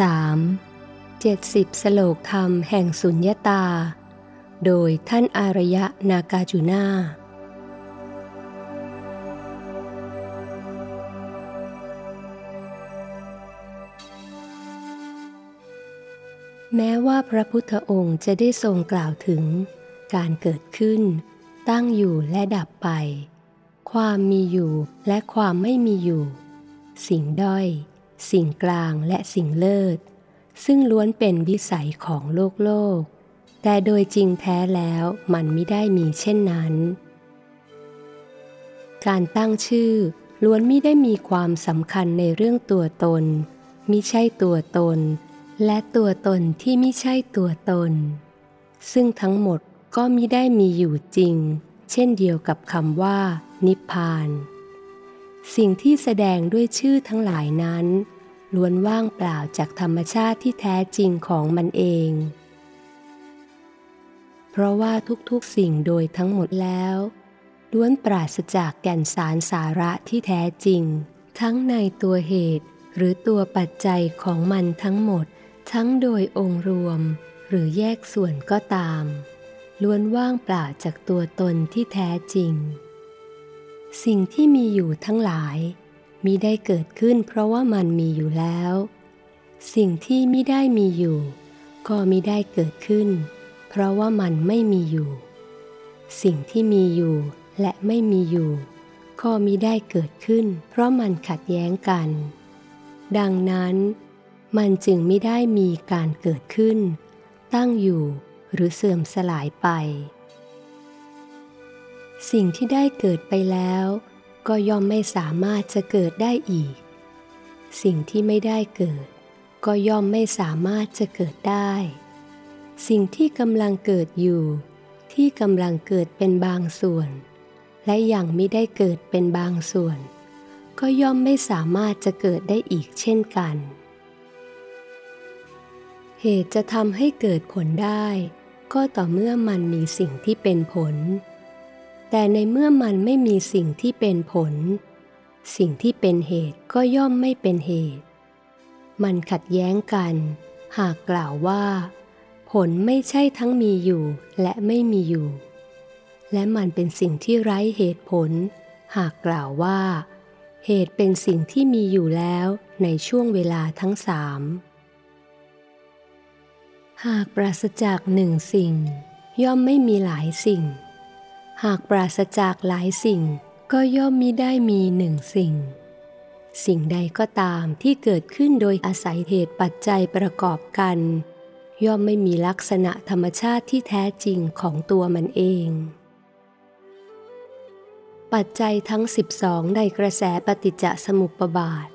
3 70สโลกธรรมแห่งสุญญตา โดยท่านอารยะนากาจุนาแม้ว่าพระพุทธองค์จะได้ทรงกล่าวถึง การเกิดขึ้น ตั้งอยู่และดับไป ความมีอยู่และความไม่มีอยู่ สิ่งด้อย สิ่งกลางและสิ่งเลิศ ซึ่งล้วนเป็นวิสัยของโลกโลก แต่โดยจริงแท้แล้วมันไม่ได้มีเช่นนั้น การตั้งชื่อล้วนไม่ได้มีความสำคัญในเรื่องตัวตนมิใช่ตัวตน และตัวตนที่ไม่ใช่ตัวตน ซึ่งทั้งหมดก็มิได้มีอยู่จริง เช่นเดียวกับคำว่า นิพพาน สิ่งที่แสดงด้วยชื่อทั้งหลายนั้น ล้วนว่างเปล่าจากธรรมชาติที่แท้จริงของมันเอง เพราะว่าทุกๆสิ่งโดยทั้งหมดแล้วล้วนปราศจากแก่นสารสาระที่แท้จริง ทั้งในตัวเหตุ หรือตัวปัจจัยของมันทั้งหมด ทั้งโดยองค์รวม หรือแยกส่วนก็ตาม ล้วนว่างเปล่าจากตัวตนที่แท้จริง สิ่งที่มีอยู่ทั้งหลายมิได้เกิดขึ้นเพราะว่ามันมีอยู่แล้ว สิ่งที่มิได้มีอยู่ ก็มิได้เกิดขึ้น เพราะว่ามันไม่มีอยู่ สิ่งที่มีอยู่และไม่มีอยู่ ก็มิได้เกิดขึ้น เพราะมันขัดแย้งกัน ดังนั้น มันจึงไม่ได้มีการเกิดขึ้น ตั้งอยู่หรือเสื่อมสลายไป สิ่งที่ได้เกิดไปแล้ว ก็ย่อมไม่สามารถจะเกิดได้อีก สิ่งที่ไม่ได้เกิด ก็ย่อมไม่สามารถจะเกิดได้ สิ่งที่กำลังเกิดอยู่ ที่กำลังเกิดเป็นบางส่วน และยังไม่ได้เกิดเป็นบางส่วน ก็ย่อมไม่สามารถจะเกิดได้อีกเช่นกัน เหตุจะทำให้เกิดผลได้ ก็ต่อเมื่อมันมีสิ่งที่เป็นผล แต่ในเมื่อมันไม่มีสิ่งที่เป็นผล สิ่งที่เป็นเหตุก็ย่อมไม่เป็นเหตุ มันขัดแย้งกัน หากกล่าวว่า ผลไม่ใช่ทั้งมีอยู่และไม่มีอยู่ และมันเป็นสิ่งที่ไร้เหตุผล หากกล่าวว่า เหตุเป็นสิ่งที่มีอยู่แล้วในช่วงเวลาทั้งสามหากปราศจากหนึ่งสิ่ง ย่อมไม่มีหลายสิ่ง หากปราศจากหลายสิ่งก็ย่อมมิได้มีหนึ่งสิ่ง สิ่งใดก็ตามที่เกิดขึ้นโดยอาศัยเหตุปัจจัยประกอบกัน ย่อมไม่มีลักษณะธรรมชาติที่แท้จริงของตัวมันเอง ปัจจัยทั้ง 12 ในกระแสปฏิจจสมุปบาท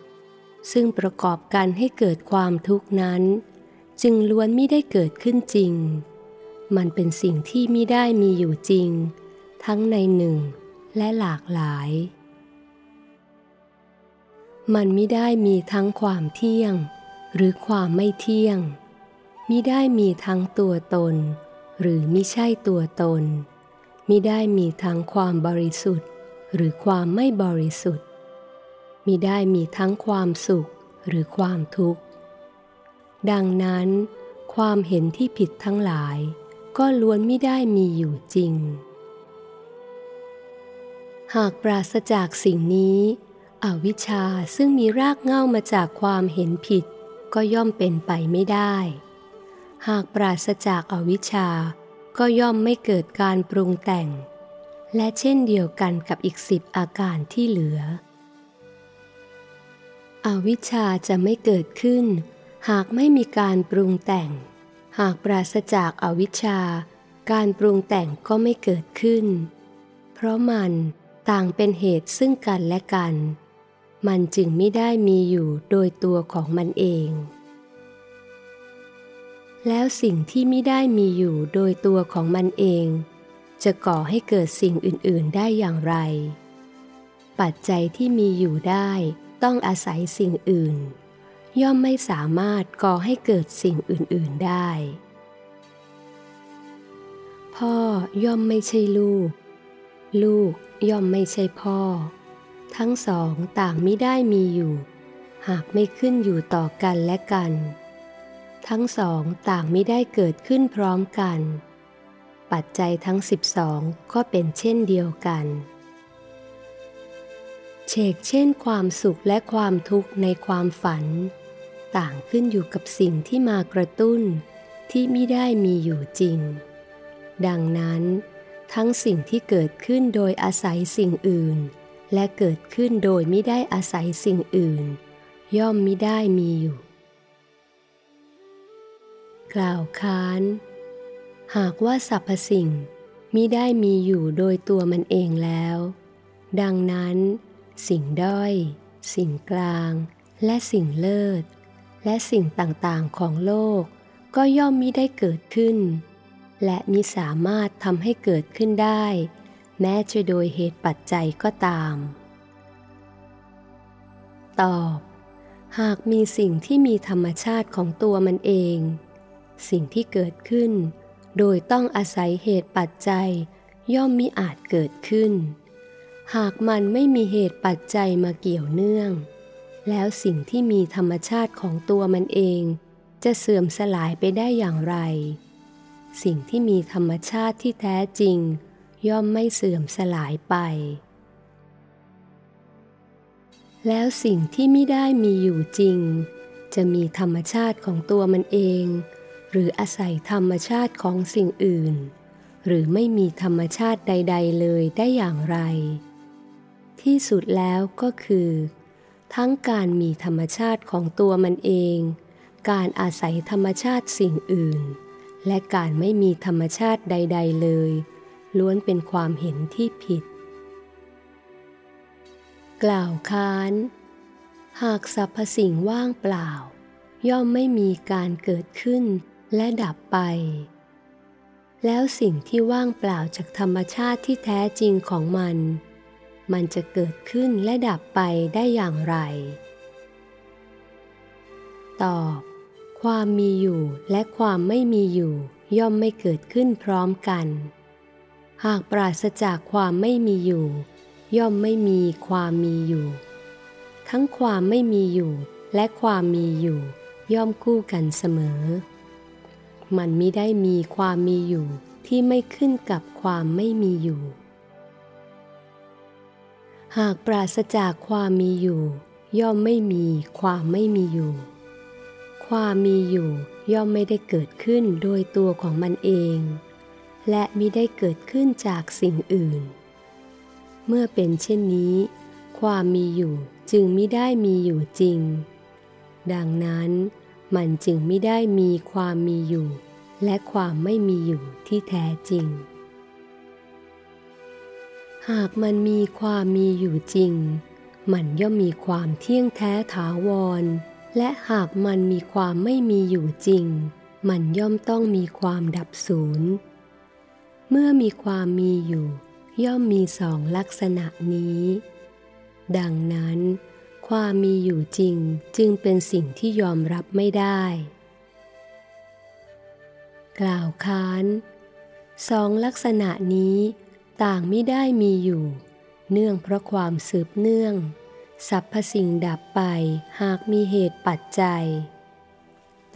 ซึ่งประกอบกันให้เกิดความทุกข์นั้น จึงล้วนไม่ได้เกิดขึ้นจริง มันเป็นสิ่งที่ไม่ได้มีอยู่จริง ทั้งในหนึ่งและหลากหลาย มันไม่ได้มีทั้งความเที่ยง หรือความไม่เที่ยงมิได้มีทั้งตัวตน หรือมิใช่ตัวตนมิได้มีทั้งความบริสุทธิ์ หรือความไม่บริสุทธิ์มิได้มีทั้งความสุขหรือความทุกข์ ดังนั้น ความเห็นที่ผิดทั้งหลาย ก็ล้วนไม่ได้มีอยู่จริง หากปราศจากสิ่งนี้ อวิชชาซึ่งมีรากเหง้ามาจากความเห็นผิด ก็ย่อมเป็นไปไม่ได้ หากปราศจากอวิชชา ก็ย่อมไม่เกิดการปรุงแต่ง และเช่นเดียวกันกับอีกสิบอาการที่เหลือ อวิชชาจะไม่เกิดขึ้น หากไม่มีการปรุงแต่ง หากปราศจากอวิชชา การปรุงแต่งก็ไม่เกิดขึ้น เพราะมัน ต่างเป็นเหตุซึ่งกันและกัน มันจึงไม่ได้มีอยู่โดยตัวของมันเอง แล้วสิ่งที่ไม่ได้มีอยู่โดยตัวของมันเอง จะก่อให้เกิดสิ่งอื่น ๆ ได้อย่างไร ปัจจัยที่มีอยู่ได้ต้องอาศัยสิ่งอื่น ย่อมไม่สามารถก่อให้เกิดสิ่งอื่น ๆ ได้ พ่อย่อมไม่ใช่ลูก ลูก ย่อมไม่ใช่พ่อ ทั้งสองต่างไม่ได้มีอยู่ หากไม่ขึ้นอยู่ต่อกันและกัน ทั้งสองต่างไม่ได้เกิดขึ้นพร้อมกัน ปัจจัยทั้ง12ก็เป็นเช่นเดียวกันเชกเช่นความสุขและความทุกข์ในความฝัน ต่างขึ้นอยู่กับสิ่งที่มากระตุ้นที่ไม่ได้มีอยู่จริง ดังนั้น ทั้งสิ่งที่เกิดขึ้นโดยอาศัยสิ่งอื่น และเกิดขึ้นโดยไม่ได้อาศัยสิ่งอื่น ย่อมไม่ได้มีอยู่ กล่าวค้าน หากว่าสรรพสิ่งมิได้มีอยู่โดยตัวมันเองแล้ว ดังนั้น สิ่งด้อย สิ่งกลาง และสิ่งเลิศ และสิ่งต่างๆของโลก ก็ย่อมมิได้เกิดขึ้น และมิสามารถทำให้เกิดขึ้นได้ แม้จะโดยเหตุปัจจัยก็ตาม ตอบ หากมีสิ่งที่มีธรรมชาติของตัวมันเอง สิ่งที่เกิดขึ้น โดยต้องอาศัยเหตุปัจจัย ย่อมมิอาจเกิดขึ้น หากมันไม่มีเหตุปัจจัยมาเกี่ยวเนื่อง แล้วสิ่งที่มีธรรมชาติของตัวมันเอง จะเสื่อมสลายไปได้อย่างไร สิ่งที่มีธรรมชาติที่แท้จริง ย่อมไม่เสื่อมสลายไป แล้วสิ่งที่ไม่ได้มีอยู่จริง จะมีธรรมชาติของตัวมันเอง หรืออาศัยธรรมชาติของสิ่งอื่น หรือไม่มีธรรมชาติใด ๆ เลยได้อย่างไร ที่สุดแล้วก็คือ ทั้งการมีธรรมชาติของตัวมันเอง การอาศัยธรรมชาติสิ่งอื่น และการไม่มีธรรมชาติใด ๆ เลย ล้วนเป็นความเห็นที่ผิด กล่าวค้าน หากสรรพสิ่งว่างเปล่า ย่อมไม่มีการเกิดขึ้นและดับไป แล้วสิ่งที่ว่างเปล่าจากธรรมชาติที่แท้จริงของมัน มันจะเกิดขึ้นและดับไปได้อย่างไร ตอบ ความมีอยู่และความไม่มีอยู่ ย่อมไม่เกิดขึ้นพร้อมกัน หากปราศจากความไม่มีอยู่ ย่อมไม่มีความมีอยู่ ทั้งความไม่มีอยู่และความมีอยู่ ย่อมคู่กันเสมอ มันไม่ได้มีความมีอยู่ที่ไม่ขึ้นกับความไม่มีอยู่ หากปราศจากความมีอยู่ ย่อมไม่มีความไม่มีอยู่ ความมีอยู่ย่อมไม่ได้เกิดขึ้นโดยตัวของมันเอง และมิได้เกิดขึ้นจากสิ่งอื่น เมื่อเป็นเช่นนี้ ความมีอยู่จึงไม่ได้มีอยู่จริง ดังนั้นมันจึงไม่ได้มีความมีอยู่ และความไม่มีอยู่ที่แท้จริง หากมันมีความมีอยู่จริง มันย่อมมีความเที่ยงแท้ถาวร และหากมันมีความไม่มีอยู่จริง มันย่อมต้องมีความดับศูนย์ เมื่อมีความมีอยู่ ย่อมมีสองลักษณะนี้ ดังนั้น ความมีอยู่จริงจึงเป็นสิ่งที่ยอมรับไม่ได้ กล่าวค้านสองลักษณะนี้ต่างไม่ได้มีอยู่ เนื่องเพราะความสืบเนื่อง สรรพสิ่งดับไปหากมีเหตุปัจจัย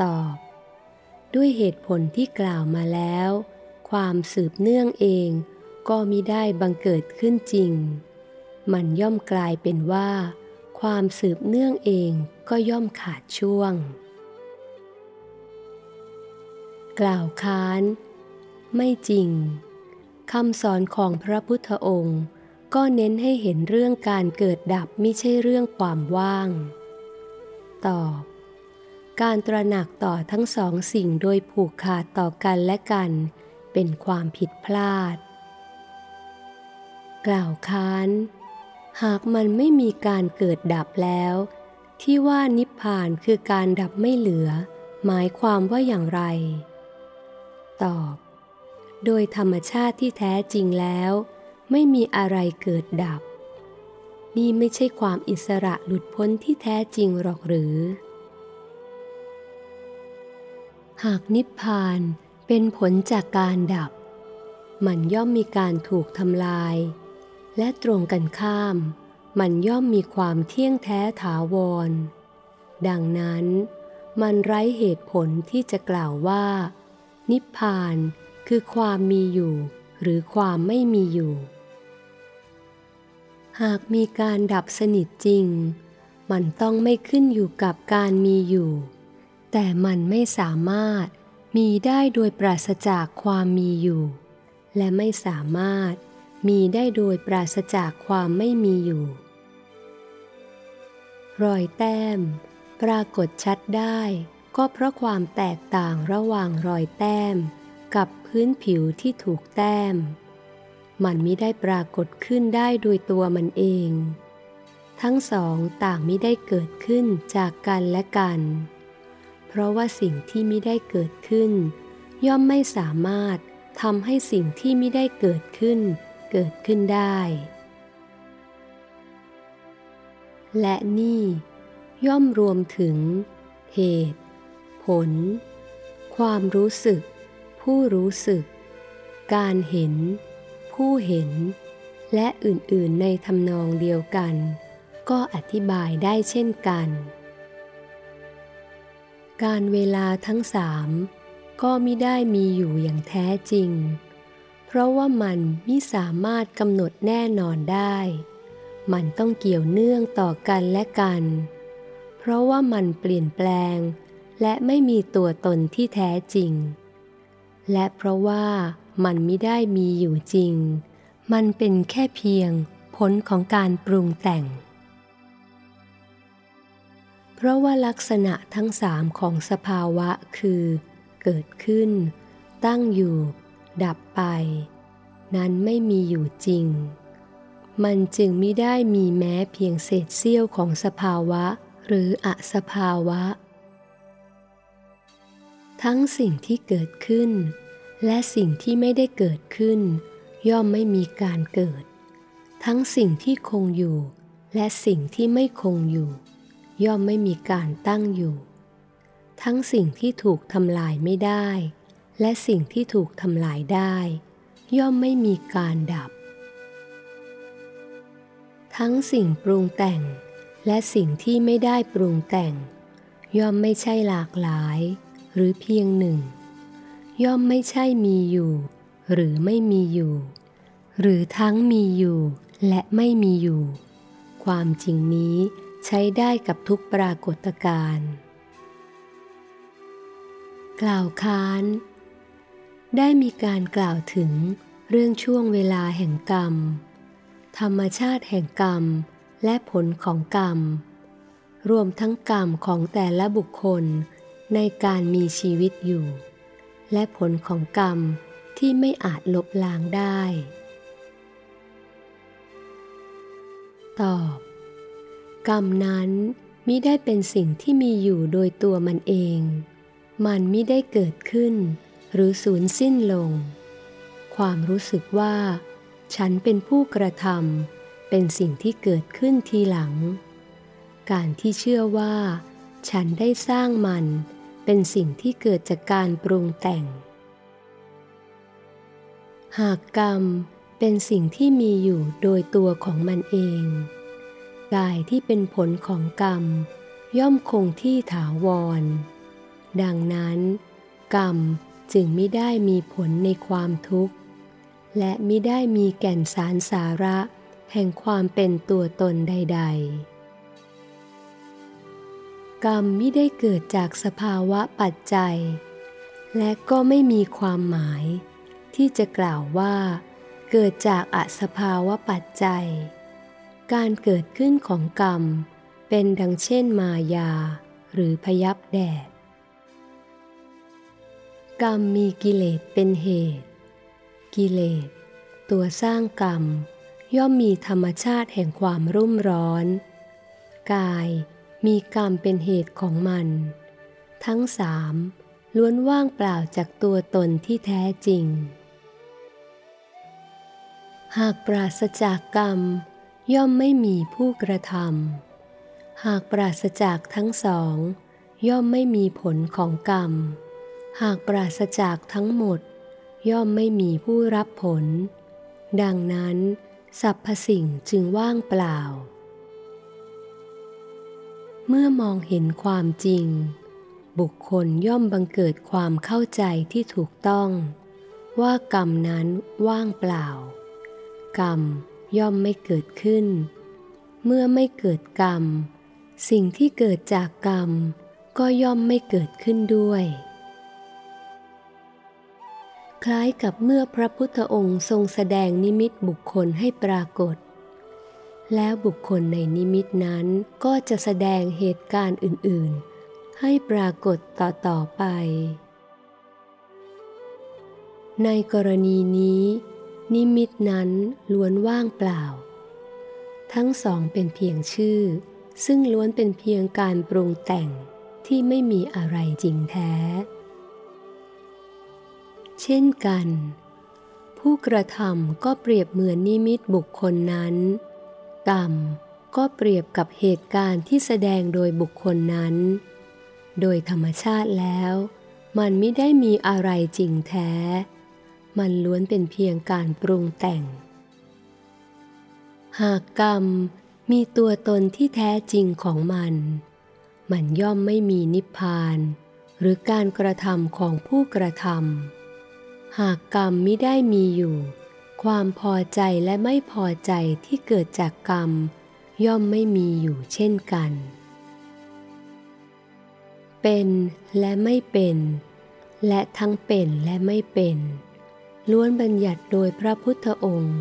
ตอบ ด้วยเหตุผลที่กล่าวมาแล้ว ความสืบเนื่องเองก็มิได้บังเกิดขึ้นจริง มันย่อมกลายเป็นว่า ความสืบเนื่องเองก็ย่อมขาดช่วง กล่าวค้าน ไม่จริงคำสอนของพระพุทธองค์ ก็เน้นให้เห็นเรื่องการเกิดดับไม่ใช่เรื่องความว่าง ตอบ การตระหนักต่อทั้งสองสิ่งโดยผูกขาดต่อกันและกัน เป็นความผิดพลาด กล่าวค้าน หากมันไม่มีการเกิดดับแล้ว ที่ว่านิพพานคือการดับไม่เหลือ หมายความว่าอย่างไร ตอบ โดยธรรมชาติที่แท้จริงแล้ว ไม่มีอะไรเกิดดับ นี่ไม่ใช่ความอิสระหลุดพ้นที่แท้จริงหรอกหรือ หากนิพพานเป็นผลจากการดับ มันย่อมมีการถูกทำลาย และตรงกันข้าม มันย่อมมีความเที่ยงแท้ถาวร ดังนั้นมันไร้เหตุผลที่จะกล่าวว่า นิพพานคือความมีอยู่หรือความไม่มีอยู่ หากมีการดับสนิทจริง มันต้องไม่ขึ้นอยู่กับการมีอยู่ แต่มันไม่สามารถมีได้โดยปราศจากความมีอยู่ และไม่สามารถมีได้โดยปราศจากความไม่มีอยู่ รอยแต้ม ปรากฏชัดได้ ก็เพราะความแตกต่างระหว่างรอยแต้ม กับพื้นผิวที่ถูกแต้ม มันมิได้ปรากฏขึ้นได้โดยตัวมันเอง ทั้งสองต่างมิได้เกิดขึ้นจากกันและกัน เพราะว่าสิ่งที่มิได้เกิดขึ้น ย่อมไม่สามารถทำให้สิ่งที่มิได้เกิดขึ้น เกิดขึ้นได้ และนี่ ย่อมรวมถึง เหตุ ผล ความรู้สึก ผู้รู้สึก การเห็น ผู้เห็น และอื่นๆในทำนองเดียวกัน ก็อธิบายได้เช่นกัน การเวลาทั้งสามก็มิได้มีอยู่อย่างแท้จริง เพราะว่ามันมิสามารถกำหนดแน่นอนได้ มันต้องเกี่ยวเนื่องต่อกันและกัน เพราะว่ามันเปลี่ยนแปลง และไม่มีตัวตนที่แท้จริง และเพราะว่า มันไม่ได้มีอยู่จริง มันเป็นแค่เพียงผลของการปรุงแต่ง เพราะว่าลักษณะทั้งสามของสภาวะคือ เกิดขึ้น ตั้งอยู่ ดับไป นั้นไม่มีอยู่จริง มันจึงไม่ได้มีแม้เพียงเศษเสี้ยวของสภาวะหรืออสภาวะ ทั้งสิ่งที่เกิดขึ้น และสิ่งที่ไม่ได้เกิดขึ้น ย่อมไม่มีการเกิด ทั้งสิ่งที่คงอยู่ และสิ่งที่ไม่คงอยู่ ย่อมไม่มีการตั้งอยู่ ทั้งสิ่งที่ถูกทำลายไม่ได้ และสิ่งที่ถูกทำลายได้ ย่อมไม่มีการดับ ทั้งสิ่งปรุงแต่ง และสิ่งที่ไม่ได้ปรุงแต่ง ย่อมไม่ใช่หลากหลาย หรือเพียงหนึ่ง ย่อมไม่ใช่มีอยู่ หรือไม่มีอยู่ หรือทั้งมีอยู่และไม่มีอยู่ ความจริงนี้ใช้ได้กับทุกปรากฏการณ์กล่าวค้าน ได้มีการกล่าวถึงเรื่องช่วงเวลาแห่งกรรม ธรรมชาติแห่งกรรมและผลของกรรม รวมทั้งกรรมของแต่ละบุคคลในการมีชีวิตอยู่ และผลของกรรมที่ไม่อาจลบล้างได้ ตอบ กรรมนั้นมิได้เป็นสิ่งที่มีอยู่โดยตัวมันเอง มันมิได้เกิดขึ้น หรือสูญสิ้นลง ความรู้สึกว่า ฉันเป็นผู้กระทำเป็นสิ่งที่เกิดขึ้นทีหลัง การที่เชื่อว่า ฉันได้สร้างมัน เป็นสิ่งที่เกิดจากการปรุงแต่ง หากกรรมเป็นสิ่งที่มีอยู่โดยตัวของมันเอง กายที่เป็นผลของกรรม ย่อมคงที่ถาวร ดังนั้น กรรมจึงไม่ได้มีผลในความทุกข์ และไม่ได้มีแก่นสารสาระแห่งความเป็นตัวตนใด ๆ กรรมไม่ได้เกิดจากสภาวะปัจจัย และก็ไม่มีความหมาย ที่จะกล่าวว่า เกิดจากอสภาวะปัจจัย การเกิดขึ้นของกรรม เป็นดังเช่นมายา หรือพยับแดด กรรมมีกิเลสเป็นเหตุ กิเลส ตัวสร้างกรรม ย่อมมีธรรมชาติแห่งความรุ่มร้อน กาย มีกรรมเป็นเหตุของมัน ทั้งสามล้วนว่างเปล่าจากตัวตนที่แท้จริง หากปราศจากกรรม ย่อมไม่มีผู้กระทำหากปราศจากทั้งสอง ย่อมไม่มีผลของกรรม หากปราศจากทั้งหมด ย่อมไม่มีผู้รับผล ดังนั้นสรรพสิ่งจึงว่างเปล่า เมื่อมองเห็นความจริง บุคคลย่อมบังเกิดความเข้าใจที่ถูกต้อง ว่ากรรมนั้นว่างเปล่า กรรมย่อมไม่เกิดขึ้น เมื่อไม่เกิดกรรม สิ่งที่เกิดจากกรรม ก็ย่อมไม่เกิดขึ้นด้วย คล้ายกับเมื่อพระพุทธองค์ทรงแสดงนิมิตบุคคลให้ปรากฏ แล้วบุคคลในนิมิตนั้นก็จะแสดงเหตุการณ์อื่นๆ ให้ปรากฏต่อๆไป ในกรณีนี้ นิมิตนั้นล้วนว่างเปล่า ทั้งสองเป็นเพียงชื่อ ซึ่งล้วนเป็นเพียงการปรุงแต่งที่ไม่มีอะไรจริงแท้ เช่นกัน ผู้กระทำก็เปรียบเหมือนนิมิตบุคคลนั้น กรรมก็เปรียบกับเหตุการณ์ที่แสดงโดยบุคคลนั้น โดยธรรมชาติแล้ว มันไม่ได้มีอะไรจริงแท้ มันล้วนเป็นเพียงการปรุงแต่ง หากกรรมมีตัวตนที่แท้จริงของมัน มันย่อมไม่มีนิพพาน หรือการกระทำของผู้กระทำหากกรรมไม่ได้มีอยู่ ความพอใจและไม่พอใจที่เกิดจากกรรม ย่อมไม่มีอยู่เช่นกัน เป็นและไม่เป็น และทั้งเป็นและไม่เป็น ล้วนบัญญัติโดยพระพุทธองค์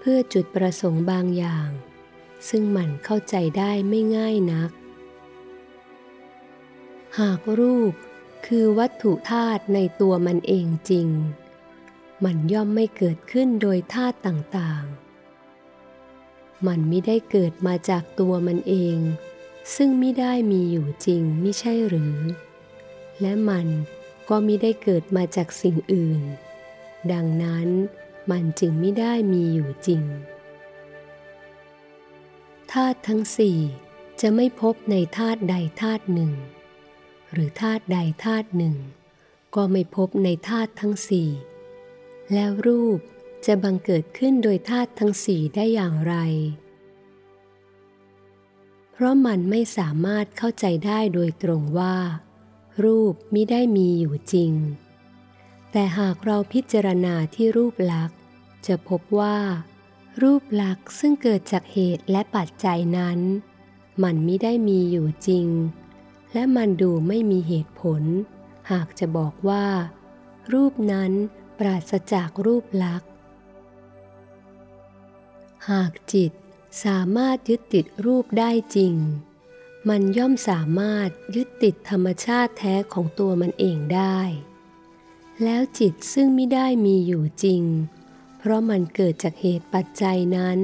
เพื่อจุดประสงค์บางอย่าง ซึ่งมันเข้าใจได้ไม่ง่ายนัก หากรูปคือวัตถุธาตุในตัวมันเองจริง มันย่อมไม่เกิดขึ้นโดยธาตุต่างๆ มันไม่ได้เกิดมาจากตัวมันเอง ซึ่งไม่ได้มีอยู่จริงไม่ใช่หรือ และมันก็ไม่ได้เกิดมาจากสิ่งอื่น ดังนั้นมันจึงไม่ได้มีอยู่จริง ธาตุทั้งสี่จะไม่พบในธาตุใดธาตุหนึ่ง หรือธาตุใดธาตุหนึ่ง ก็ไม่พบในธาตุทั้งสี่ แล้วรูปจะบังเกิดขึ้นโดยธาตุทั้งสี่ได้อย่างไร เพราะมันไม่สามารถเข้าใจได้โดยตรงว่า รูปมิได้มีอยู่จริง แต่หากเราพิจารณาที่รูปลักษ์จะพบว่า รูปลักษ์ซึ่งเกิดจากเหตุและปัจจัยนั้น มันมิได้มีอยู่จริง และมันดูไม่มีเหตุผล หากจะบอกว่า รูปนั้น ปราศจากรูปลักษณ์ หากจิตสามารถยึดติดรูปได้จริง มันย่อมสามารถยึดติดธรรมชาติแท้ของตัวมันเองได้ แล้วจิตซึ่งไม่ได้มีอยู่จริง เพราะมันเกิดจากเหตุปัจจัยนั้น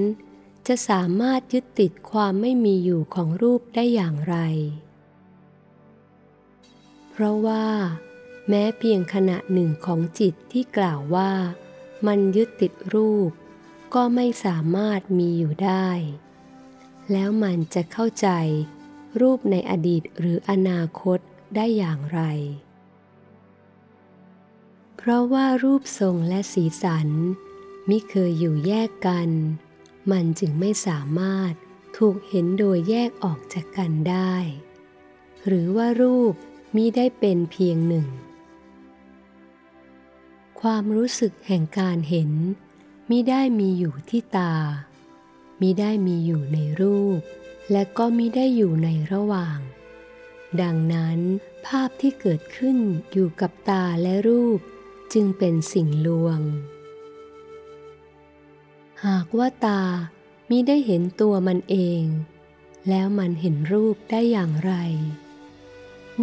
จะสามารถยึดติดความไม่มีอยู่ของรูปได้อย่างไร เพราะว่า แม้เพียงขณะหนึ่งของจิตที่กล่าวว่า มันยึดติดรูป ก็ไม่สามารถมีอยู่ได้ แล้วมันจะเข้าใจ รูปในอดีตหรืออนาคตได้อย่างไร เพราะว่ารูปทรงและสีสันมิเคยอยู่แยกกัน มันจึงไม่สามารถถูกเห็นโดยแยกออกจากกันได้ หรือว่ารูปมิได้เป็นเพียงหนึ่ง ความรู้สึกแห่งการเห็นมิได้มีอยู่ที่ตามิได้มีอยู่ในรูป และก็มิได้อยู่ในระหว่าง ดังนั้น ภาพที่เกิดขึ้นอยู่กับตาและรูป จึงเป็นสิ่งลวง หากว่าตามิได้เห็นตัวมันเอง แล้วมันเห็นรูปได้อย่างไร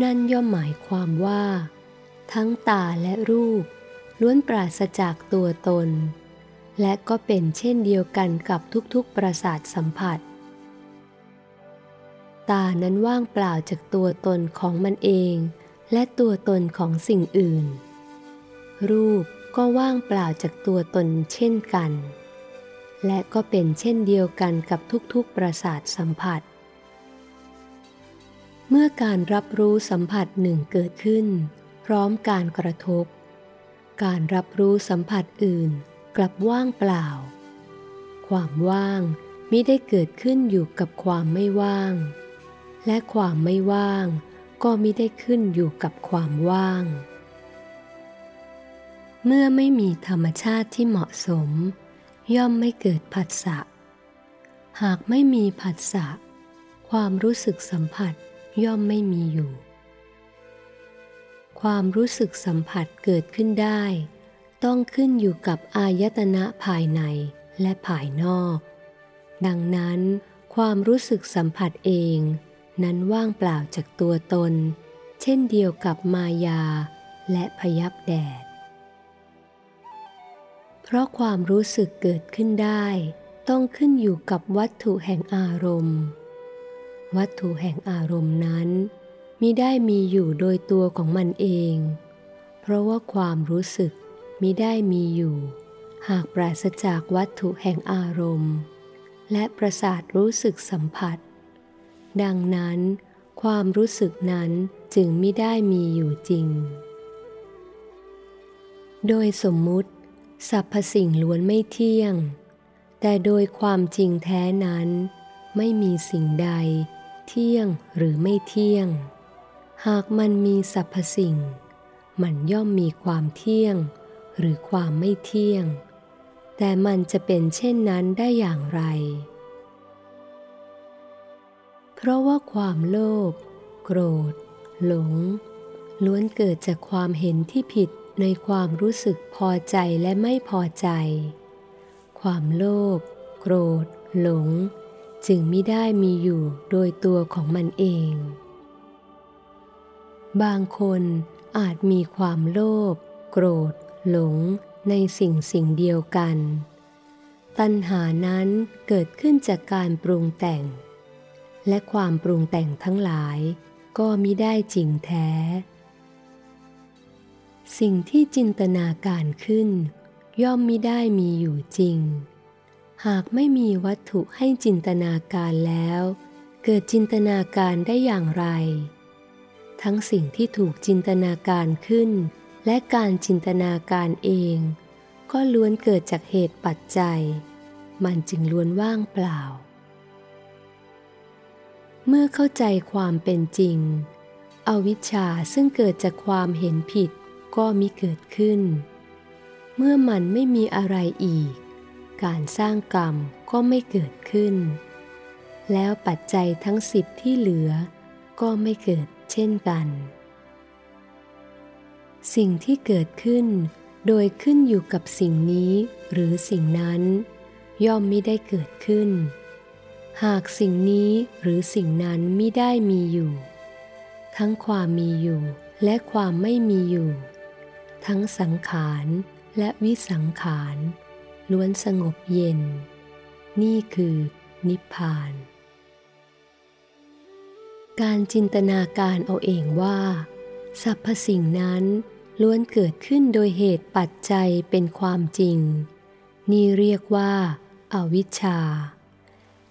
นั่นย่อมหมายความว่า ทั้งตาและรูป ล้วนปราศจากตัวตน และก็เป็นเช่นเดียวกันกับทุกๆประสาทสัมผัส ตานั้นว่างเปล่าจากตัวตนของมันเอง และตัวตนของสิ่งอื่น รูปก็ว่างเปล่าจากตัวตนเช่นกัน และก็เป็นเช่นเดียวกันกับทุกๆประสาทสัมผัส เมื่อการรับรู้สัมผัสหนึ่งเกิดขึ้น พร้อมการกระทบ การรับรู้สัมผัสอื่นกลับว่างเปล่า ความว่างมิได้เกิดขึ้นอยู่กับความไม่ว่าง และความไม่ว่างก็ไม่ได้ขึ้นอยู่กับความว่าง เมื่อไม่มีธรรมชาติที่เหมาะสม ย่อมไม่เกิดผัสสะ หากไม่มีผัสสะ ความรู้สึกสัมผัสย่อมไม่มีอยู่ ความรู้สึกสัมผัสเกิดขึ้นได้ ต้องขึ้นอยู่กับอายตนะภายในและภายนอก ดังนั้นความรู้สึกสัมผัสเอง นั้นว่างเปล่าจากตัวตน เช่นเดียวกับมายาและพยับแดด เพราะความรู้สึกเกิดขึ้นได้ ต้องขึ้นอยู่กับวัตถุแห่งอารมณ์ วัตถุแห่งอารมณ์นั้น มิได้มีอยู่โดยตัวของมันเอง เพราะว่าความรู้สึกมิได้มีอยู่ หากปราศจากวัตถุแห่งอารมณ์ และประสาทรู้สึกสัมผัส ดังนั้น ความรู้สึกนั้นจึงไม่ได้มีอยู่จริง โดยสมมุติสรรพสิ่งล้วนไม่เที่ยง แต่โดยความจริงแท้นั้น ไม่มีสิ่งใด เที่ยงหรือไม่เที่ยง หากมันมีสรรพสิ่ง มันย่อมมีความเที่ยง หรือความไม่เที่ยง แต่มันจะเป็นเช่นนั้นได้อย่างไร เพราะว่าความโลภ โกรธ หลง ล้วนเกิดจากความเห็นที่ผิดในความรู้สึกพอใจและไม่พอใจ ความโลภ โกรธ หลง จึงไม่ได้มีอยู่โดยตัวของมันเอง บางคนอาจมีความโลภโกรธ หลงในสิ่งสิ่งเดียวกัน ตัณหานั้นเกิดขึ้นจากการปรุงแต่ง และความปรุงแต่งทั้งหลายก็มิได้จริงแท้ สิ่งที่จินตนาการขึ้น ย่อมมิได้มีอยู่จริง หากไม่มีวัตถุให้จินตนาการแล้ว เกิดจินตนาการได้อย่างไร ทั้งสิ่งที่ถูกจินตนาการขึ้น และการจินตนาการเอง ก็ล้วนเกิดจากเหตุปัจจัย มันจึงล้วนว่างเปล่า เมื่อเข้าใจความเป็นจริง อวิชชาซึ่งเกิดจากความเห็นผิดก็มิเกิดขึ้น เมื่อมันไม่มีอะไรอีก การสร้างกรรมก็ไม่เกิดขึ้น แล้วปัจจัยทั้งสิบที่เหลือก็ไม่เกิด เช่นกัน สิ่งที่เกิดขึ้นโดยขึ้นอยู่กับสิ่งนี้หรือสิ่งนั้น ย่อมไม่ได้เกิดขึ้น หากสิ่งนี้หรือสิ่งนั้นไมิได้มีอยู่ ทั้งความมีอยู่และความไม่มีอยู่ ทั้งสังขารและวิสังขารล้วนสงบเย็น นี่คือนิพพาน การจินตนาการเอาเองว่า สรรพสิ่งนั้นล้วนเกิดขึ้นโดยเหตุปัจจัยเป็นความจริง นี่เรียกว่าอาวิชชา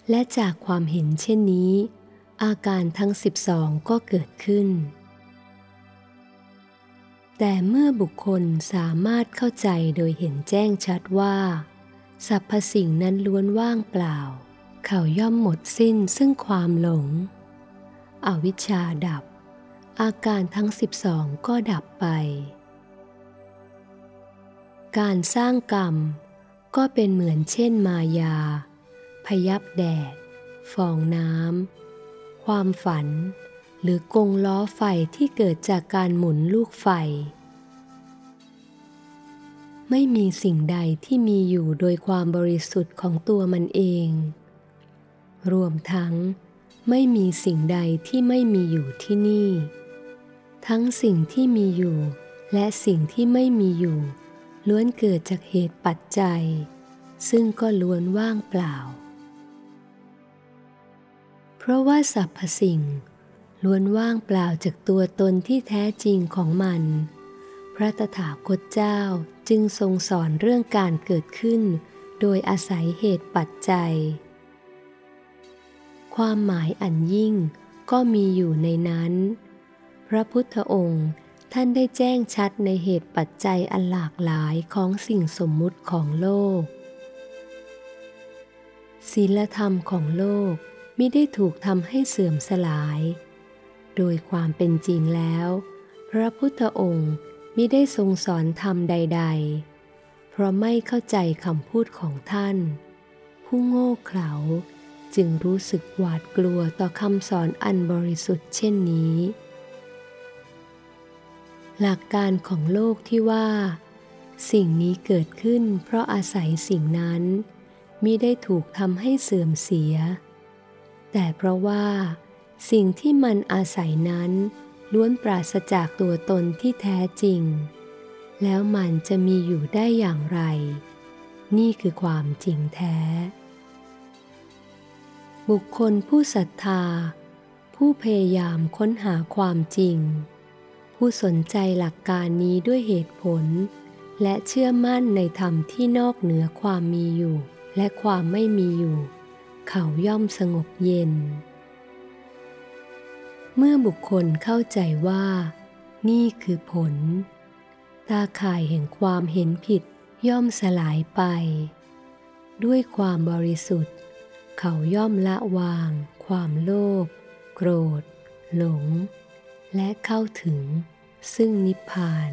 และจากความเห็นเช่นนี้ อาการทั้ง 12 ก็เกิดขึ้น แต่เมื่อบุคคลสามารถเข้าใจโดยเห็นแจ้งชัดว่า สรรพสิ่งนั้นล้วนว่างเปล่า เขาย่อมหมดสิ้นซึ่งความหลง อวิชชาดับ อาการทั้ง 12 ก็ดับไป การสร้างกรรม ก็เป็นเหมือนเช่นมายา พยับแดด ฟองน้ำ ความฝัน หรือกงล้อไฟที่เกิดจากการหมุนลูกไฟ ไม่มีสิ่งใดที่มีอยู่โดยความบริสุทธิ์ของตัวมันเอง รวมทั้ง ไม่มีสิ่งใดที่ไม่มีอยู่ที่นี่ ทั้งสิ่งที่มีอยู่ และสิ่งที่ไม่มีอยู่ ล้วนเกิดจากเหตุปัจจัย ซึ่งก็ล้วนว่างเปล่า เพราะว่าสรรพสิ่ง ล้วนว่างเปล่าจากตัวตนที่แท้จริงของมัน พระตถาคตเจ้าจึงทรงสอนเรื่องการเกิดขึ้น โดยอาศัยเหตุปัจจัย ความหมายอันยิ่งก็มีอยู่ในนั้น พระพุทธองค์ท่านได้แจ้งชัดในเหตุปัจจัยอันหลากหลายของสิ่งสมมุติของโลก ศีลธรรมของโลกมิได้ถูกทำให้เสื่อมสลาย โดยความเป็นจริงแล้ว พระพุทธองค์มิได้ทรงสอนธรรมใด ๆ เพราะไม่เข้าใจคำพูดของท่าน ผู้โง่เขลา จึงรู้สึกหวาดกลัวต่อคำสอนอันบริสุทธิ์เช่นนี้ หลักการของโลกที่ว่า สิ่งนี้เกิดขึ้นเพราะอาศัยสิ่งนั้นมิได้ถูกทำให้เสื่อมเสีย แต่เพราะว่า สิ่งที่มันอาศัยนั้นล้วนปราศจากตัวตนที่แท้จริง แล้วมันจะมีอยู่ได้อย่างไร นี่คือความจริงแท้ บุคคลผู้ศรัทธา ผู้พยายามค้นหาความจริง ผู้สนใจหลักการนี้ด้วยเหตุผล และเชื่อมั่นในธรรมที่นอกเหนือความมีอยู่ และความไม่มีอยู่ เขาย่อมสงบเย็น เมื่อบุคคลเข้าใจว่า นี่คือผล ตาข่ายแห่งความเห็นผิดย่อมสลายไป ด้วยความบริสุทธิ์ เขาย่อมละวาง ความโลภโกรธ หลง และเข้าถึงซึ่งนิพพาน